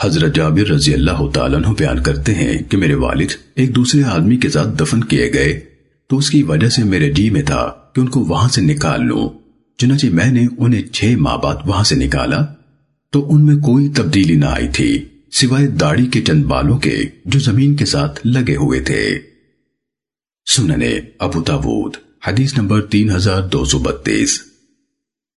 حضرت جابر رضی اللہ تعالیٰ عنہ بیان کرتے ہیں کہ میرے والد ایک دوسرے آدمی کے ساتھ دفن کیے گئے۔ تو اس کی وجہ سے میرے جی میں تھا کہ ان کو وہاں سے نکال لوں۔ چنانچہ میں نے انہیں چھ ماہ بعد وہاں سے نکالا۔ تو ان میں کوئی تبدیلی نہ آئی تھی، سوائے داڑھی کے چند بالوں کے جو زمین کے ساتھ لگے ہوئے تھے۔ سننے ابو تابوت حدیث نمبر تین ہزار دو سو بتیس۔